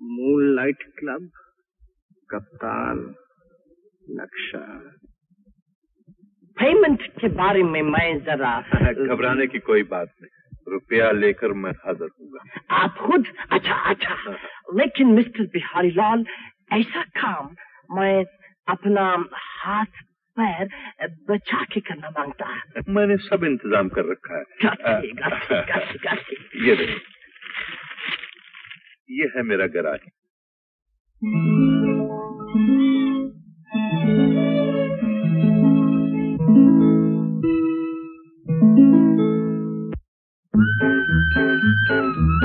Moonlight club कप्तान नक्शा payment के बारे में मैं जरा घबराने की कोई बात नहीं। रुपया लेकर मैं हाजिर हूँ आप खुद? अच्छा अच्छा। लेकिन मिस्टर बिहारी लाल ऐसा काम मैं अपना हाथ पैर बचा के करना माँगता है। मैंने सब इंतज़ाम कर रखा है। गासी, गासी, गासी, गासी। ये देखो ये है मेरा गराज। मिस्टर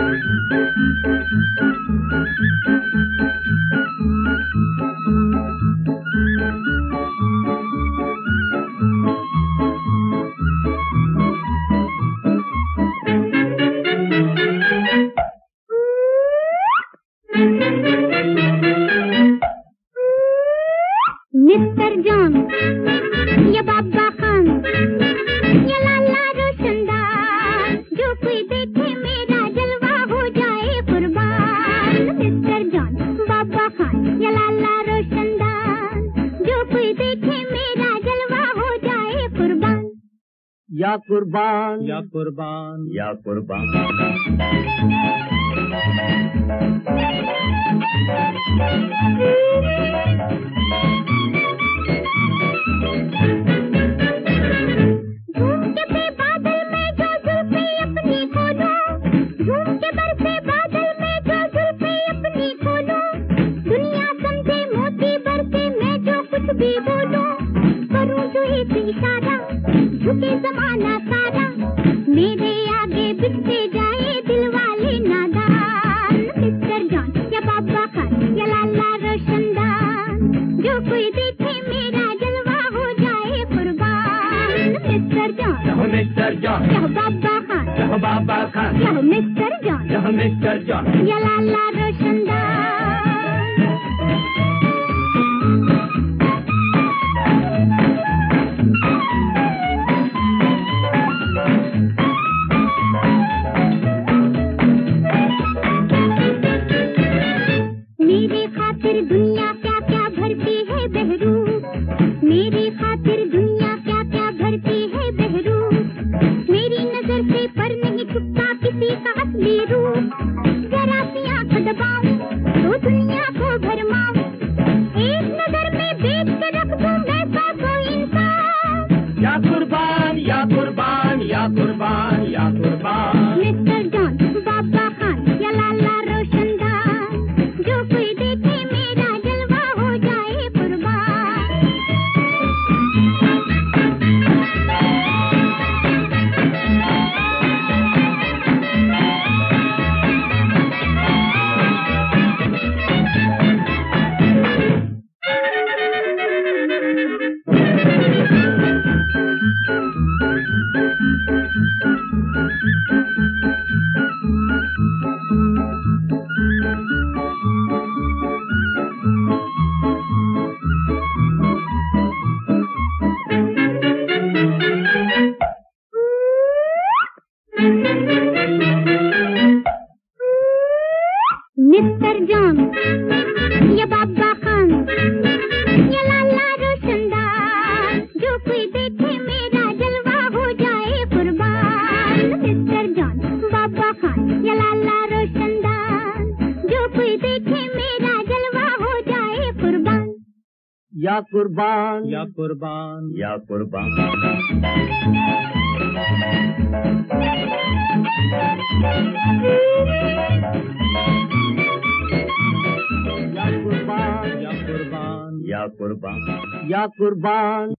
ये बाबा खान ये लाला रोशनदार जो कोई देखे मेरा जलवा हो जाए कुर्बान। मिस्टर जॉन बाबा खान ये लाला रोशनदार जो कोई देखे मेरा जलवा हो जाए कुर्बान। या कुर्बान। या कुर्बान। या कुर्बान। कुछ भी बोलूँ करूँ जो एक इशारा झुके जमाना सारा। मेरे आगे बिकते जाए दिल वाले नादान। मिस्टर जॉन या बाबा खान या लाला रोशनदान जो कोई देखे मेरा जलवा हो जाए कुर्बान। Mister John mister John. Baba Khan Baba Khan. Mister John. Mister John. या लाला दुनिया क्या क्या भरती है बहरू मेरे नज़र से पर नहीं छुपता किसी का असली तो दुनिया को भरमाऊं। एक नज़र में देख या कुर्बान। या कुर्बान। या कुर्बान। या कुर्बान। या कुर्बान। या कुर्बान। या कुर्बान।